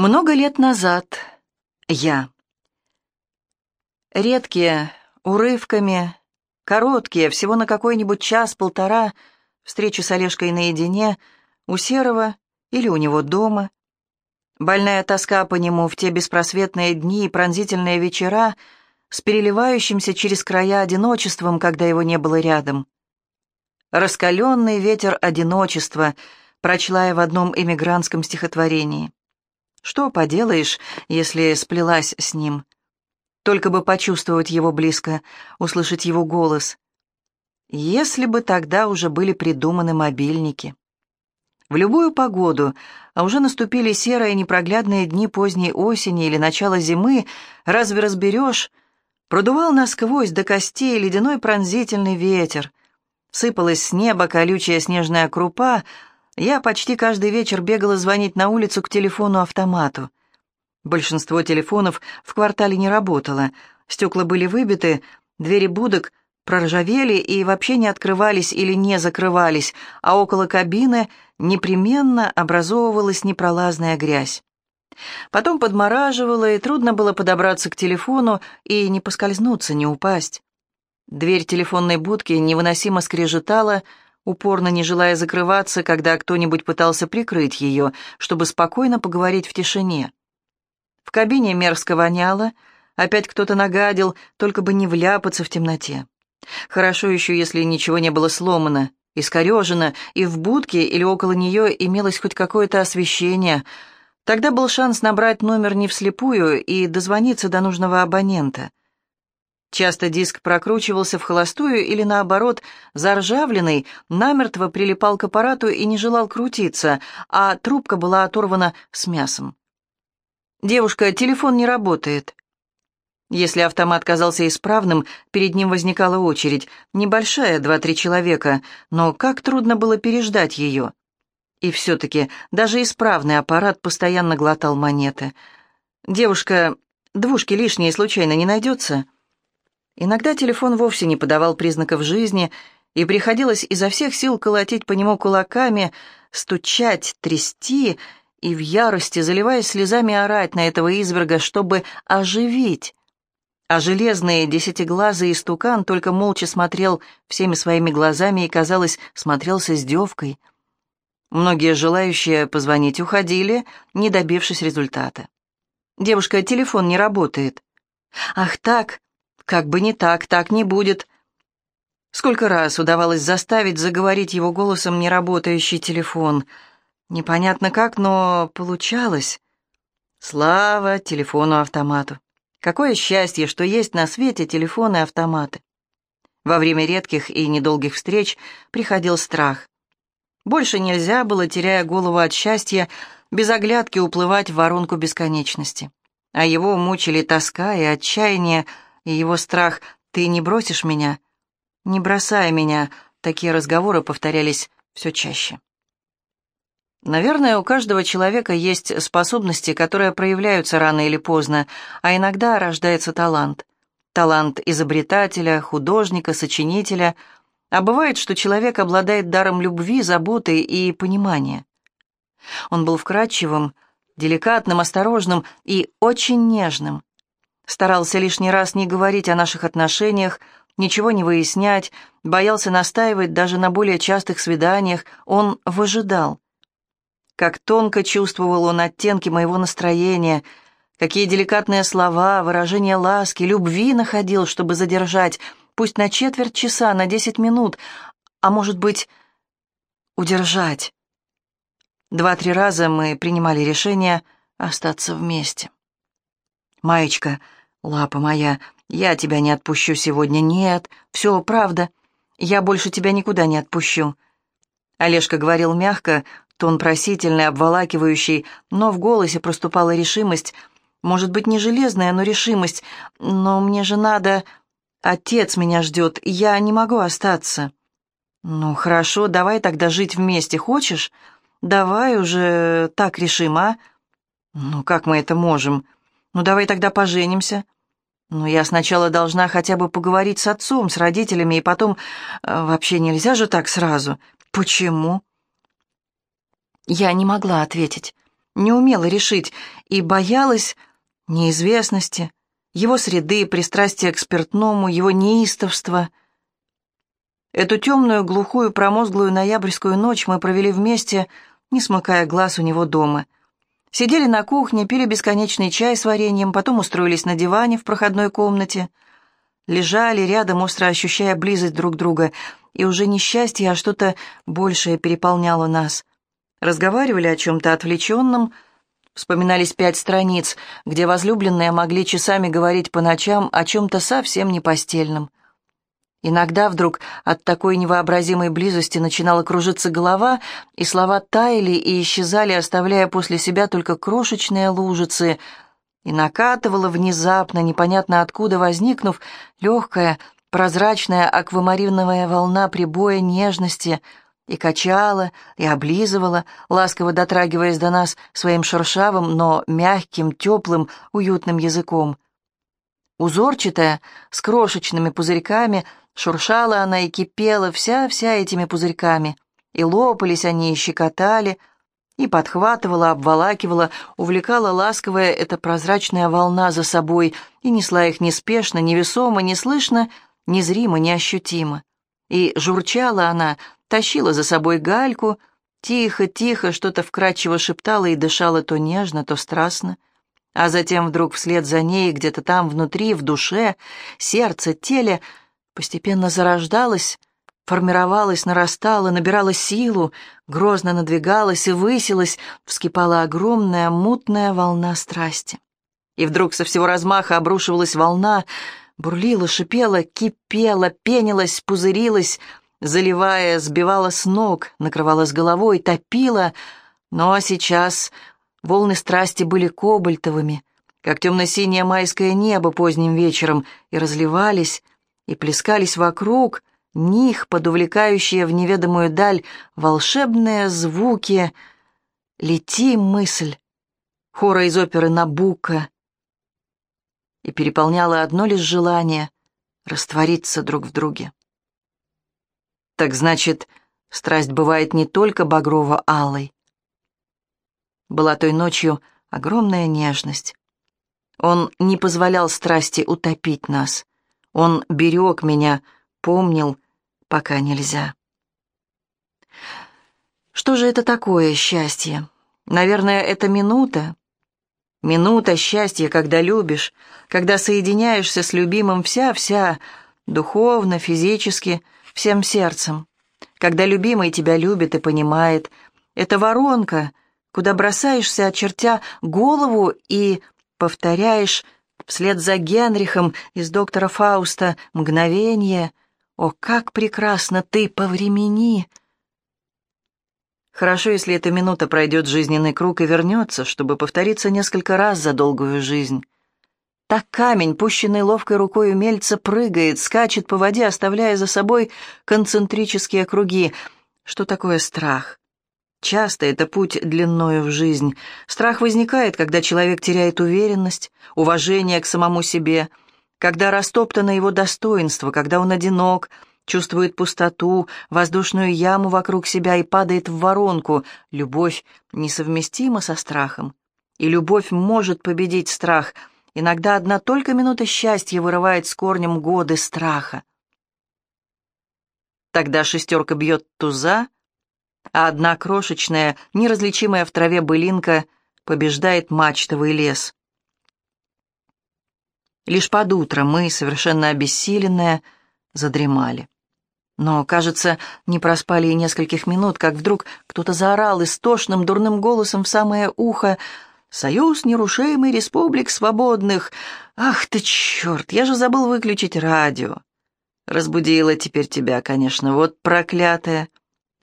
Много лет назад. Я. Редкие, урывками, короткие, всего на какой-нибудь час-полтора, встречи с Олежкой наедине, у Серого или у него дома. Больная тоска по нему в те беспросветные дни и пронзительные вечера с переливающимся через края одиночеством, когда его не было рядом. «Раскаленный ветер одиночества», прочла я в одном эмигрантском стихотворении. Что поделаешь, если сплелась с ним? Только бы почувствовать его близко, услышать его голос. Если бы тогда уже были придуманы мобильники. В любую погоду, а уже наступили серые непроглядные дни поздней осени или начала зимы, разве разберешь, продувал насквозь до костей ледяной пронзительный ветер. Сыпалась с неба колючая снежная крупа, я почти каждый вечер бегала звонить на улицу к телефону-автомату. Большинство телефонов в квартале не работало, стекла были выбиты, двери будок проржавели и вообще не открывались или не закрывались, а около кабины непременно образовывалась непролазная грязь. Потом подмораживало, и трудно было подобраться к телефону и не поскользнуться, не упасть. Дверь телефонной будки невыносимо скрежетала, упорно не желая закрываться, когда кто-нибудь пытался прикрыть ее, чтобы спокойно поговорить в тишине. В кабине мерзко воняло, опять кто-то нагадил, только бы не вляпаться в темноте. Хорошо еще, если ничего не было сломано, искорежено, и в будке или около нее имелось хоть какое-то освещение. Тогда был шанс набрать номер не вслепую и дозвониться до нужного абонента. Часто диск прокручивался в холостую или, наоборот, заржавленный, намертво прилипал к аппарату и не желал крутиться, а трубка была оторвана с мясом. «Девушка, телефон не работает». Если автомат казался исправным, перед ним возникала очередь, небольшая, два-три человека, но как трудно было переждать ее. И все-таки даже исправный аппарат постоянно глотал монеты. «Девушка, двушки лишние случайно не найдется?» Иногда телефон вовсе не подавал признаков жизни, и приходилось изо всех сил колотить по нему кулаками, стучать, трясти и в ярости, заливаясь слезами, орать на этого изверга, чтобы оживить. А железный десятиглазый истукан только молча смотрел всеми своими глазами и, казалось, смотрел с издевкой. Многие желающие позвонить уходили, не добившись результата. «Девушка, телефон не работает». «Ах так!» Как бы не так, так не будет. Сколько раз удавалось заставить заговорить его голосом неработающий телефон. Непонятно как, но получалось. Слава телефону-автомату. Какое счастье, что есть на свете телефоны-автоматы. Во время редких и недолгих встреч приходил страх. Больше нельзя было, теряя голову от счастья, без оглядки уплывать в воронку бесконечности. А его мучили тоска и отчаяние, и его страх «ты не бросишь меня?» «Не бросай меня», такие разговоры повторялись все чаще. Наверное, у каждого человека есть способности, которые проявляются рано или поздно, а иногда рождается талант. Талант изобретателя, художника, сочинителя. А бывает, что человек обладает даром любви, заботы и понимания. Он был вкрадчивым, деликатным, осторожным и очень нежным старался лишний раз не говорить о наших отношениях, ничего не выяснять, боялся настаивать даже на более частых свиданиях, он выжидал. Как тонко чувствовал он оттенки моего настроения, какие деликатные слова, выражения ласки, любви находил, чтобы задержать, пусть на четверть часа, на десять минут, а может быть, удержать. Два-три раза мы принимали решение остаться вместе. «Маечка», «Лапа моя, я тебя не отпущу сегодня. Нет, все, правда. Я больше тебя никуда не отпущу». Олежка говорил мягко, тон просительный, обволакивающий, но в голосе проступала решимость. Может быть, не железная, но решимость. Но мне же надо... Отец меня ждет, я не могу остаться. «Ну, хорошо, давай тогда жить вместе, хочешь? Давай уже так решим, а?» «Ну, как мы это можем?» «Ну, давай тогда поженимся». «Ну, я сначала должна хотя бы поговорить с отцом, с родителями, и потом... Э, вообще нельзя же так сразу. Почему?» Я не могла ответить. не умела решить и боялась неизвестности, его среды, пристрастия к спиртному, его неистовства. Эту темную, глухую, промозглую ноябрьскую ночь мы провели вместе, не смыкая глаз у него дома. Сидели на кухне, пили бесконечный чай с вареньем, потом устроились на диване в проходной комнате. Лежали рядом, остро ощущая близость друг друга, и уже не счастье, а что-то большее переполняло нас. Разговаривали о чем-то отвлеченном, вспоминались пять страниц, где возлюбленные могли часами говорить по ночам о чем-то совсем не постельном. Иногда вдруг от такой невообразимой близости начинала кружиться голова, и слова таяли и исчезали, оставляя после себя только крошечные лужицы, и накатывала внезапно, непонятно откуда возникнув, легкая, прозрачная аквамариновая волна прибоя нежности, и качала, и облизывала, ласково дотрагиваясь до нас своим шершавым, но мягким, теплым, уютным языком. Узорчатая, с крошечными пузырьками, шуршала она и кипела вся-вся этими пузырьками, и лопались они, и щекотали, и подхватывала, обволакивала, увлекала ласковая эта прозрачная волна за собой и несла их неспешно, невесомо, неслышно, незримо, неощутимо. И журчала она, тащила за собой гальку, тихо-тихо что-то вкрадчиво шептала и дышала то нежно, то страстно. А затем вдруг вслед за ней, где-то там внутри, в душе, сердце, теле, постепенно зарождалось, формировалось, нарастало, набирало силу, грозно надвигалось и высилось, вскипала огромная мутная волна страсти. И вдруг со всего размаха обрушивалась волна, бурлила, шипела, кипела, пенилась, пузырилась, заливая, сбивала с ног, накрывала с головой, топила, но сейчас волны страсти были кобальтовыми, как темно-синее майское небо поздним вечером, и разливались, и плескались вокруг них, подувлекающие в неведомую даль волшебные звуки «Лети, мысль» хора из оперы «Набука», и переполняло одно лишь желание — раствориться друг в друге. Так значит, страсть бывает не только багрово-алой. Была той ночью огромная нежность. Он не позволял страсти утопить нас. Он берег меня, помнил, пока нельзя. Что же это такое счастье? Наверное, это минута. Минута счастья, когда любишь, когда соединяешься с любимым вся-вся, духовно, физически, всем сердцем. Когда любимый тебя любит и понимает, это воронка, куда бросаешься, очертя голову и повторяешь вслед за Генрихом из доктора Фауста мгновение. О, как прекрасно ты повремени! Хорошо, если эта минута пройдет жизненный круг и вернется, чтобы повториться несколько раз за долгую жизнь. Так камень, пущенный ловкой рукой умельца, прыгает, скачет по воде, оставляя за собой концентрические круги. Что такое страх? Часто это путь длиною в жизнь. Страх возникает, когда человек теряет уверенность, уважение к самому себе, когда растоптано его достоинство, когда он одинок, чувствует пустоту, воздушную яму вокруг себя и падает в воронку. Любовь несовместима со страхом. И любовь может победить страх — Иногда одна только минута счастья вырывает с корнем годы страха. Тогда шестерка бьет туза, а одна крошечная, неразличимая в траве былинка побеждает мачтовый лес. Лишь под утро мы, совершенно обессиленные, задремали. Но, кажется, не проспали и нескольких минут, как вдруг кто-то заорал истошным дурным голосом в самое ухо — Союз нерушимый республик свободных. Ах ты черт, я же забыл выключить радио. Разбудила теперь тебя, конечно, вот проклятая.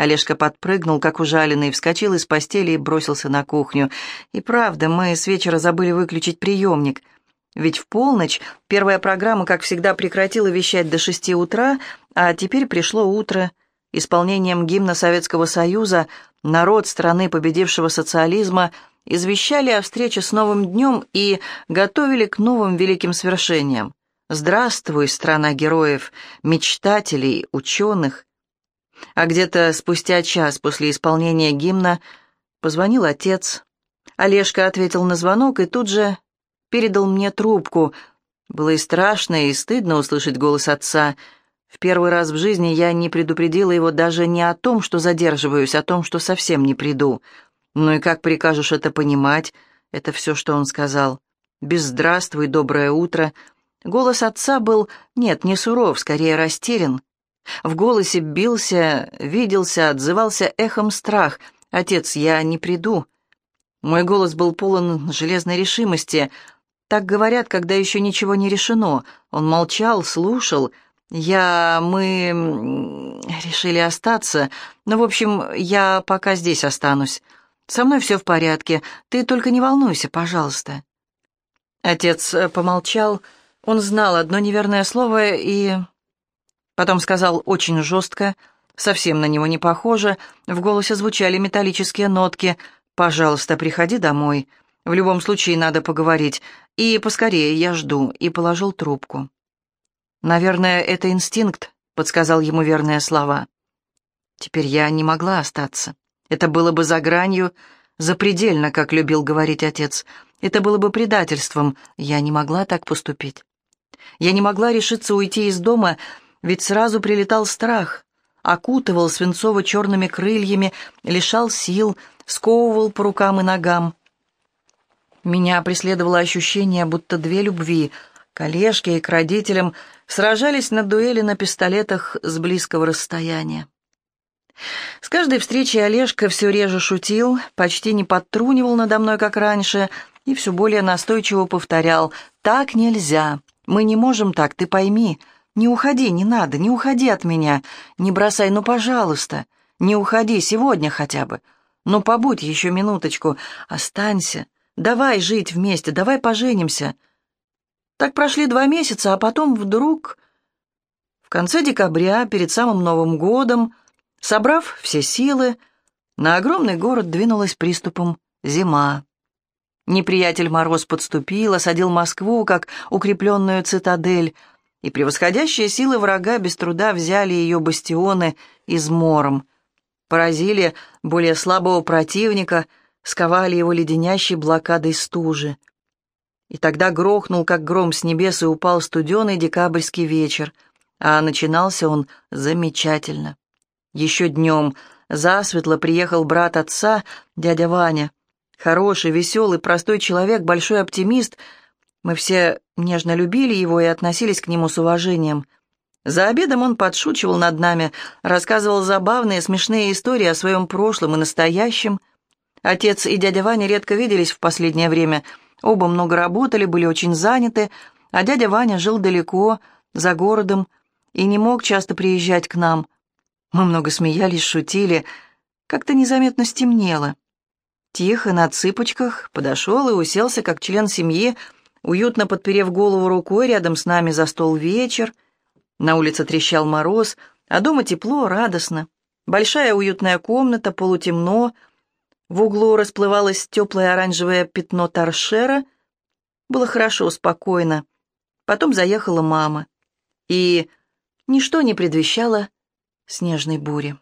Олежка подпрыгнул, как ужаленный, вскочил из постели и бросился на кухню. И правда, мы с вечера забыли выключить приемник. Ведь в полночь первая программа, как всегда, прекратила вещать до шести утра, а теперь пришло утро. Исполнением гимна Советского Союза народ страны победившего социализма – извещали о встрече с новым днем и готовили к новым великим свершениям. Здравствуй, страна героев, мечтателей, ученых. А где-то спустя час после исполнения гимна позвонил отец. Олежка ответил на звонок и тут же передал мне трубку. Было и страшно, и стыдно услышать голос отца. В первый раз в жизни я не предупредила его даже не о том, что задерживаюсь, о том, что совсем не приду. «Ну и как прикажешь это понимать?» Это все, что он сказал. «Без здравствуй, доброе утро». Голос отца был, нет, не суров, скорее растерян. В голосе бился, виделся, отзывался эхом страх. «Отец, я не приду». Мой голос был полон железной решимости. Так говорят, когда еще ничего не решено. Он молчал, слушал. Я... мы... решили остаться. Ну, в общем, я пока здесь останусь. Со мной все в порядке. Ты только не волнуйся, пожалуйста». Отец э, помолчал. Он знал одно неверное слово и... Потом сказал очень жестко, совсем на него не похоже, в голосе звучали металлические нотки. «Пожалуйста, приходи домой. В любом случае надо поговорить. И поскорее, я жду». И положил трубку. «Наверное, это инстинкт», — подсказал ему верные слова. Теперь я не могла остаться. Это было бы за гранью, запредельно, как любил говорить отец. Это было бы предательством. Я не могла так поступить. Я не могла решиться уйти из дома, ведь сразу прилетал страх. Окутывал свинцово-черными крыльями, лишал сил, сковывал по рукам и ногам. Меня преследовало ощущение, будто две любви, к Олежке и к родителям, сражались на дуэли на пистолетах с близкого расстояния. С каждой встречей Олежка все реже шутил, почти не подтрунивал надо мной, как раньше, и все более настойчиво повторял «Так нельзя, мы не можем так, ты пойми. Не уходи, не надо, не уходи от меня, не бросай, ну, пожалуйста, не уходи сегодня хотя бы. Ну, побудь еще минуточку, останься, давай жить вместе, давай поженимся». Так прошли два месяца, а потом вдруг... В конце декабря, перед самым Новым годом, Собрав все силы, на огромный город двинулась приступом зима. Неприятель Мороз подступил, осадил Москву, как укрепленную цитадель, и превосходящие силы врага без труда взяли ее бастионы измором, поразили более слабого противника, сковали его леденящей блокадой стужи. И тогда грохнул, как гром с небес, и упал студеный декабрьский вечер, а начинался он замечательно. Еще днем засветло приехал брат отца, дядя Ваня. Хороший, веселый, простой человек, большой оптимист. Мы все нежно любили его и относились к нему с уважением. За обедом он подшучивал над нами, рассказывал забавные, смешные истории о своем прошлом и настоящем. Отец и дядя Ваня редко виделись в последнее время. Оба много работали, были очень заняты, а дядя Ваня жил далеко, за городом, и не мог часто приезжать к нам – мы много смеялись, шутили. Как-то незаметно стемнело. Тихо, на цыпочках, подошел и уселся, как член семьи, уютно подперев голову рукой, рядом с нами за стол вечер. На улице трещал мороз, а дома тепло, радостно. Большая уютная комната, полутемно. В углу расплывалось теплое оранжевое пятно торшера. Было хорошо, спокойно. Потом заехала мама. И ничто не предвещало снежной бури.